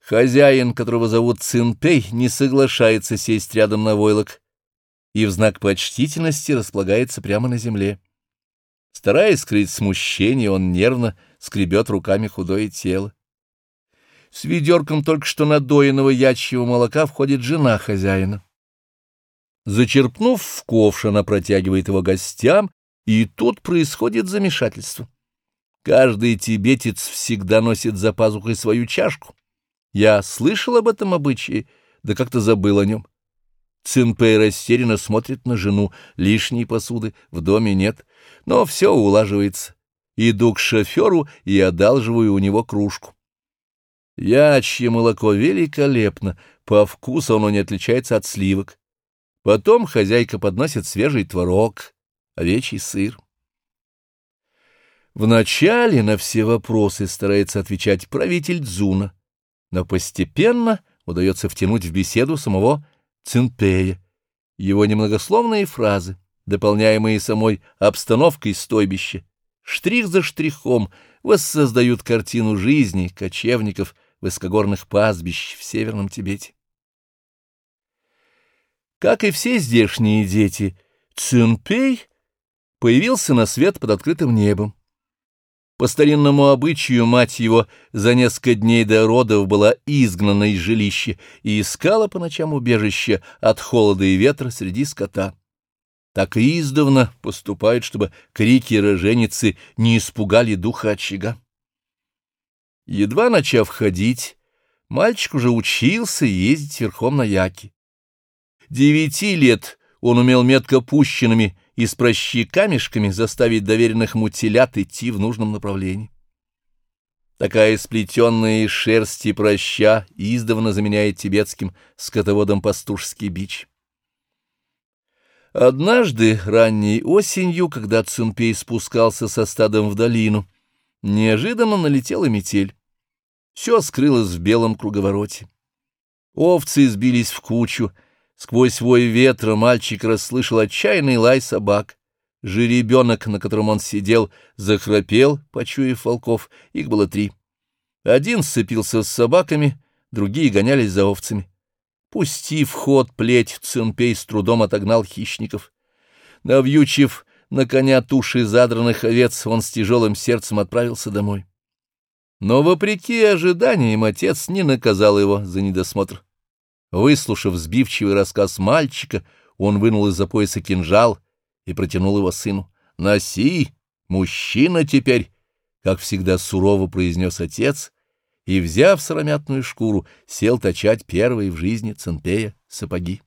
Хозяин, которого зовут Цинпей, не соглашается сесть рядом на войлок и в знак почтительности располагается прямо на земле. Стараясь скрыть смущение, он нервно скребет руками худое тело. С ведерком только что надоенного ячьего молока входит жена хозяина. Зачерпнув в ковш, она протягивает его гостям, и тут происходит замешательство. Каждый тибетец всегда носит за пазухой свою чашку. Я слышал об этом обычае, да как-то забыл о нем. Цинпэй растерянно смотрит на жену, лишней посуды в доме нет, но все улаживается. Иду к шоферу и одалживаю у него кружку. Ячье молоко великолепно, по вкусу оно не отличается от сливок. Потом хозяйка подносит свежий творог, овечий сыр. Вначале на все вопросы старается отвечать правитель Дзуна, но постепенно удается втянуть в беседу самого Цинпея. Его немногословные фразы, дополняемые самой обстановкой стойбища, штрих за штрихом воссоздают картину жизни кочевников — высокогорных пастбищ в Северном Тибете. Как и все здешние дети, Цюнпей появился на свет под открытым небом. По старинному обычаю мать его за несколько дней до родов была изгнана из жилища и искала по ночам убежище от холода и ветра среди скота. Так и издавна поступают, чтобы крики роженицы не испугали духа очага. Едва начав ходить, мальчик уже учился ездить верхом на яке. Девяти лет он умел метко пущенными из прощи камешками заставить доверенных ему телят идти в нужном направлении. Такая сплетенная из шерсти проща издавна заменяет тибетским скотоводом пастушский бич. Однажды, ранней осенью, когда Цунпей спускался со стадом в долину, неожиданно налетела метель. Все скрылось в белом круговороте. Овцы сбились в кучу. Сквозь вой ветра мальчик расслышал отчаянный лай собак. Жеребенок, на котором он сидел, захрапел, почуяв волков. Их было три. Один сцепился с собаками, другие гонялись за овцами. Пустив ход плеть, Цинпей с трудом отогнал хищников. Навьючив на коня туши задранных овец, он с тяжелым сердцем отправился домой. Но, вопреки ожиданиям, отец не наказал его за недосмотр. Выслушав сбивчивый рассказ мальчика, он вынул из-за пояса кинжал и протянул его сыну. «Носи, мужчина теперь!» — как всегда сурово произнес отец, и, взяв сыромятную шкуру, сел точать первые в жизни центея сапоги.